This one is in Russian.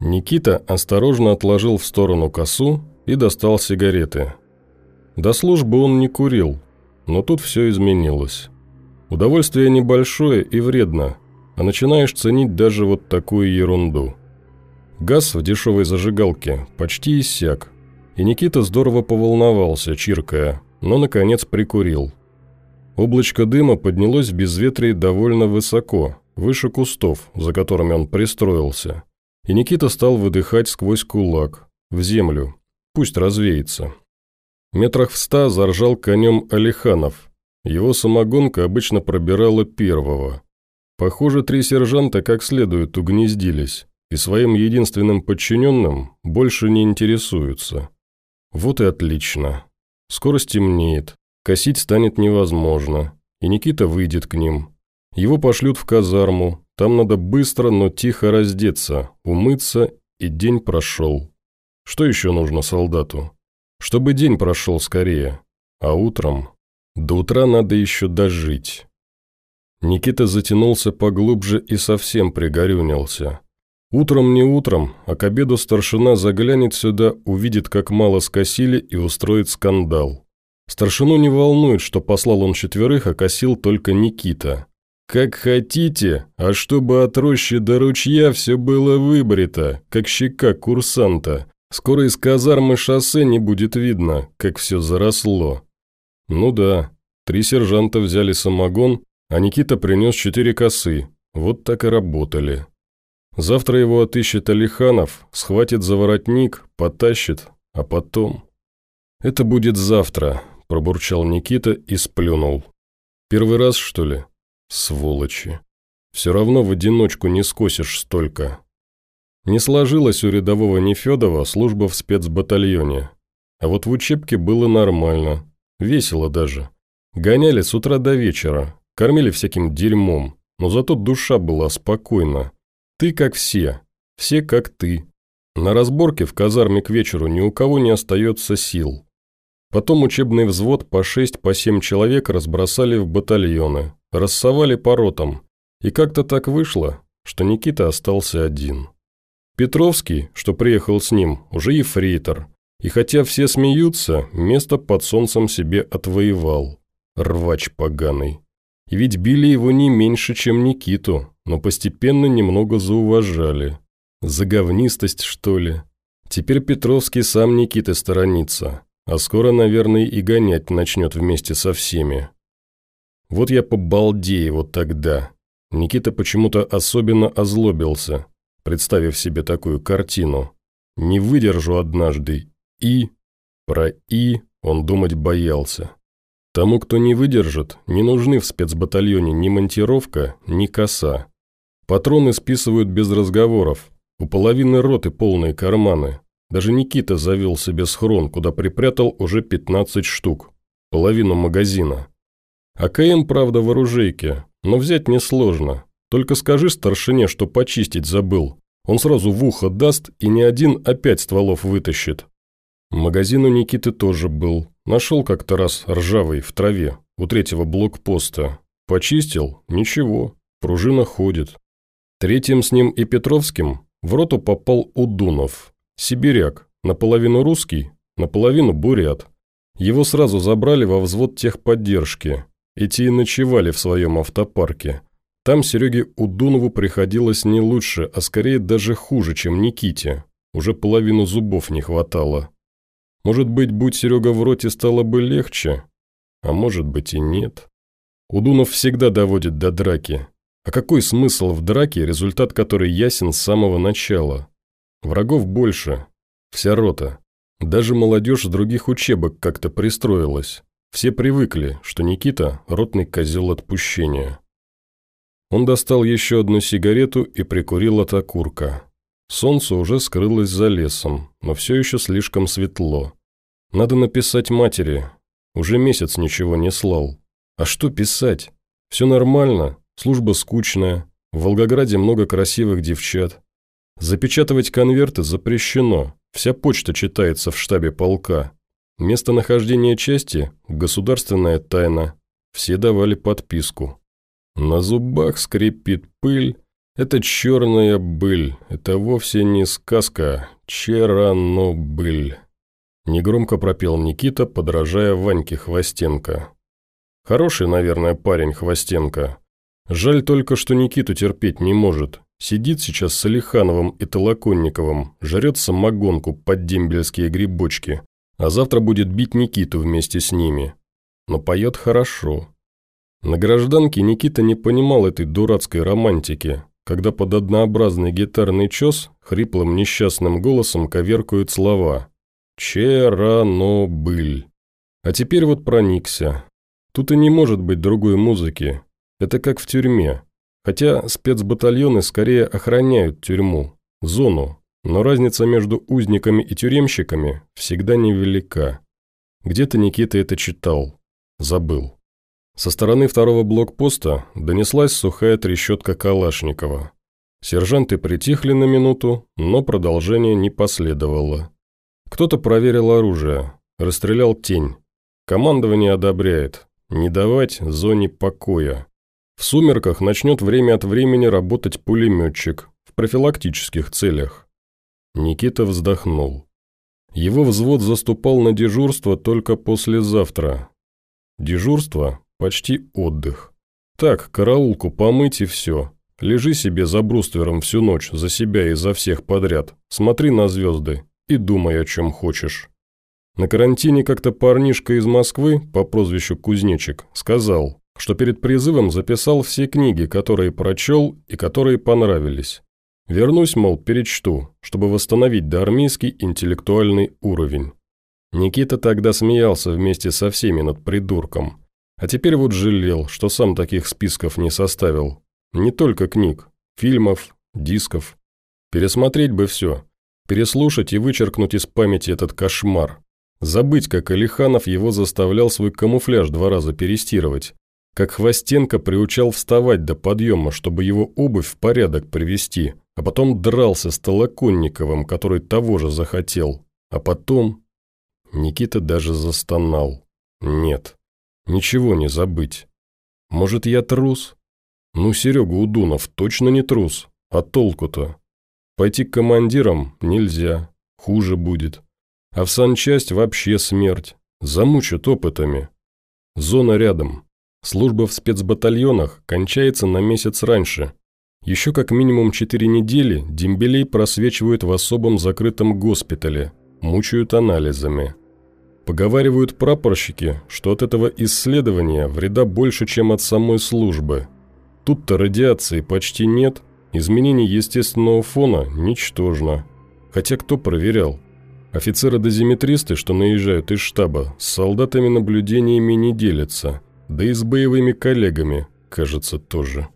Никита осторожно отложил в сторону косу и достал сигареты. До службы он не курил, но тут все изменилось. Удовольствие небольшое и вредно, а начинаешь ценить даже вот такую ерунду. Газ в дешевой зажигалке почти иссяк, и Никита здорово поволновался, чиркая, но, наконец, прикурил. Облачко дыма поднялось в безветрие довольно высоко, выше кустов, за которыми он пристроился, и Никита стал выдыхать сквозь кулак, в землю, пусть развеется. Метрах в ста заржал конем Алиханов. Его самогонка обычно пробирала первого. Похоже, три сержанта как следует угнездились, и своим единственным подчиненным больше не интересуются. Вот и отлично. Скоро стемнеет, косить станет невозможно, и Никита выйдет к ним. Его пошлют в казарму, там надо быстро, но тихо раздеться, умыться, и день прошел. Что еще нужно солдату? Чтобы день прошел скорее, а утром... До утра надо еще дожить. Никита затянулся поглубже и совсем пригорюнился. Утром не утром, а к обеду старшина заглянет сюда, увидит, как мало скосили и устроит скандал. Старшину не волнует, что послал он четверых, а косил только Никита. «Как хотите, а чтобы от рощи до ручья все было выбрито, как щека курсанта. Скоро из казармы шоссе не будет видно, как все заросло». Ну да, три сержанта взяли самогон, а Никита принес четыре косы. Вот так и работали. Завтра его отыщет Алиханов, схватит за воротник, потащит, а потом... «Это будет завтра», – пробурчал Никита и сплюнул. «Первый раз, что ли? Сволочи. Все равно в одиночку не скосишь столько». Не сложилась у рядового Нефедова служба в спецбатальоне. А вот в учебке было нормально. Весело даже. Гоняли с утра до вечера, кормили всяким дерьмом, но зато душа была спокойна. Ты как все, все как ты. На разборке в казарме к вечеру ни у кого не остается сил. Потом учебный взвод по шесть, по семь человек разбросали в батальоны, рассовали по ротам. И как-то так вышло, что Никита остался один. Петровский, что приехал с ним, уже ефрейтор. И хотя все смеются, место под солнцем себе отвоевал. Рвач поганый. И ведь били его не меньше, чем Никиту, но постепенно немного зауважали. За говнистость, что ли? Теперь Петровский сам Никиты сторонится, а скоро, наверное, и гонять начнет вместе со всеми. Вот я побалдею вот тогда. Никита почему-то особенно озлобился, представив себе такую картину. Не выдержу однажды. И... Про «и» он думать боялся. Тому, кто не выдержит, не нужны в спецбатальоне ни монтировка, ни коса. Патроны списывают без разговоров. У половины роты полные карманы. Даже Никита завел себе схрон, куда припрятал уже 15 штук. Половину магазина. АКМ, правда, в оружейке, но взять несложно. Только скажи старшине, что почистить забыл. Он сразу в ухо даст и не один опять стволов вытащит. Магазин у Никиты тоже был. Нашел как-то раз ржавый в траве у третьего блокпоста. Почистил? Ничего. Пружина ходит. Третьим с ним и Петровским в роту попал Удунов, сибиряк, наполовину русский, наполовину бурят. Его сразу забрали во взвод техподдержки. Эти и ночевали в своем автопарке. Там Сереге Удунову приходилось не лучше, а скорее даже хуже, чем Никите. Уже половину зубов не хватало. Может быть, будь Серега в роте, стало бы легче? А может быть и нет. Удунов всегда доводит до драки, а какой смысл в драке, результат которой ясен с самого начала? Врагов больше. Вся рота. Даже молодежь с других учебок как-то пристроилась. Все привыкли, что Никита – ротный козел отпущения. Он достал еще одну сигарету и прикурил от окурка. Солнце уже скрылось за лесом, но все еще слишком светло. Надо написать матери. Уже месяц ничего не слал. А что писать? Все нормально, Служба скучная, в Волгограде много красивых девчат. Запечатывать конверты запрещено, вся почта читается в штабе полка. Местонахождение части – государственная тайна. Все давали подписку. На зубах скрипит пыль, Это черная быль, это вовсе не сказка, Черанобыль. Негромко пропел Никита, подражая Ваньке Хвостенко. Хороший, наверное, парень Хвостенко. Жаль только, что Никиту терпеть не может. Сидит сейчас с Алихановым и Толоконниковым, жрет самогонку под дембельские грибочки, а завтра будет бить Никиту вместе с ними. Но поет хорошо. На гражданке Никита не понимал этой дурацкой романтики, когда под однообразный гитарный чес хриплым несчастным голосом коверкают слова «Черанобыль». А теперь вот проникся. Тут и не может быть другой музыки. Это как в тюрьме. Хотя спецбатальоны скорее охраняют тюрьму, зону, но разница между узниками и тюремщиками всегда невелика. Где-то Никита это читал. Забыл. Со стороны второго блокпоста донеслась сухая трещотка Калашникова. Сержанты притихли на минуту, но продолжение не последовало. Кто-то проверил оружие, расстрелял тень. Командование одобряет. Не давать зоне покоя. В сумерках начнет время от времени работать пулеметчик в профилактических целях. Никита вздохнул. Его взвод заступал на дежурство только послезавтра. Дежурство Почти отдых. Так, караулку помыть и все. Лежи себе за бруствером всю ночь, за себя и за всех подряд. Смотри на звезды и думай, о чем хочешь. На карантине как-то парнишка из Москвы по прозвищу Кузнечик сказал, что перед призывом записал все книги, которые прочел и которые понравились. Вернусь, мол, перечту, чтобы восстановить доармейский интеллектуальный уровень. Никита тогда смеялся вместе со всеми над придурком – а теперь вот жалел, что сам таких списков не составил. Не только книг, фильмов, дисков. Пересмотреть бы все. Переслушать и вычеркнуть из памяти этот кошмар. Забыть, как Алиханов его заставлял свой камуфляж два раза перестирывать. Как Хвостенко приучал вставать до подъема, чтобы его обувь в порядок привести, а потом дрался с Толоконниковым, который того же захотел. А потом... Никита даже застонал. Нет, Ничего не забыть. Может, я трус? Ну, Серега Удунов точно не трус. А толку-то? Пойти к командирам нельзя. Хуже будет. А в санчасть вообще смерть. Замучат опытами. Зона рядом. Служба в спецбатальонах кончается на месяц раньше. Еще как минимум четыре недели дембелей просвечивают в особом закрытом госпитале, мучают анализами. Поговаривают прапорщики, что от этого исследования вреда больше, чем от самой службы. Тут-то радиации почти нет, изменений естественного фона ничтожно. Хотя кто проверял? Офицеры-дозиметристы, что наезжают из штаба, с солдатами наблюдениями не делятся, да и с боевыми коллегами, кажется, тоже.